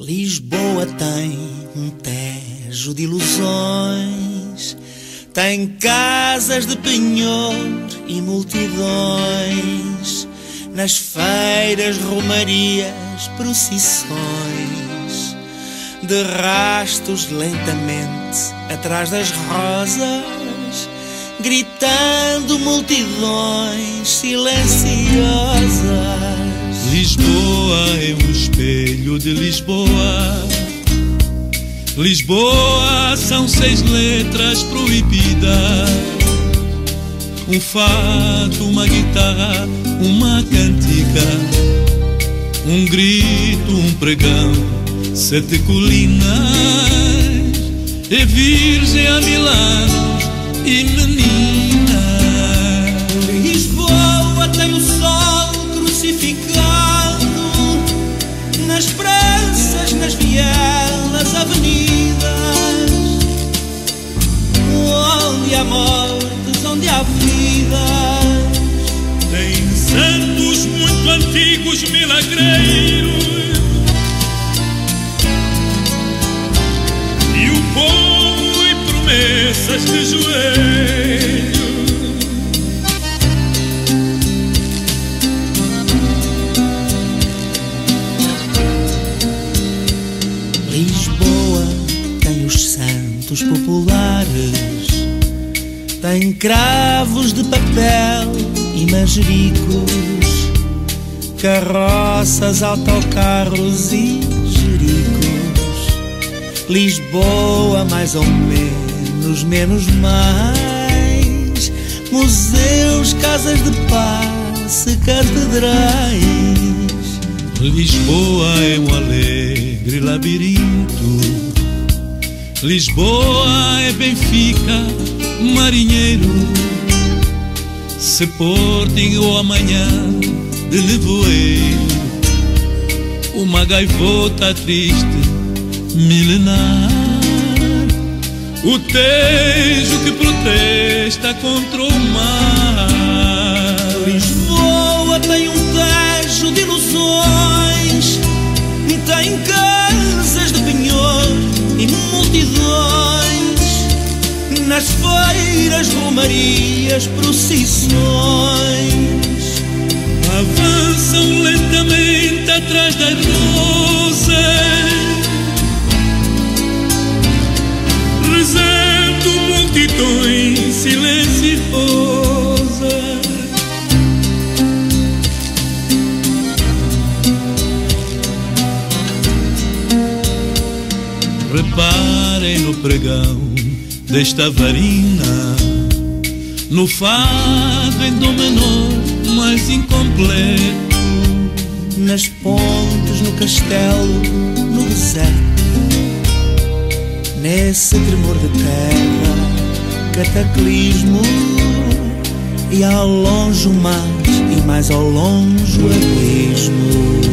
Lisboa tem um tejo de ilusões, tem casas de penhor e multidões, nas feiras, romarias, procissões, de rastos lentamente atrás das rosas, gritando multidões silenciosas. Lisboa é um espelho de Lisboa. Lisboa são seis letras proibidas. Um fato, uma guitarra, uma cantiga, um grito, um pregão, sete colinas, e virgem a Milano e menina. Antigos, milagreiros. E o povo e promessas de joelhos. Lisboa tem os santos populares, tem cravos de papel e manjericos, carroças, autocarros e jericos. Lisboa, mais ou menos, menos mais, museus, casas de passe, catedrais. Lisboa é um alegre labirinto. Lisboa é Benfica, marinheiro. Sporting ou amanhã de nevoeiro. Uma gaivota triste, milenar. O tejo que protesta contra o mar. Lisboa tem um tejo de ilusões, tem casas de penhor e multidões, nas feiras, romarias, procissões. Avançam lentamente atrás das rosas, rezando multidões silenciosas. Reparem no pregão desta varina, no fado em dom menor, mais incompleto. nas pontes, no castelo, no deserto, nesse tremor de terra, cataclismo, e ao longe o mar, e mais ao longe o abismo.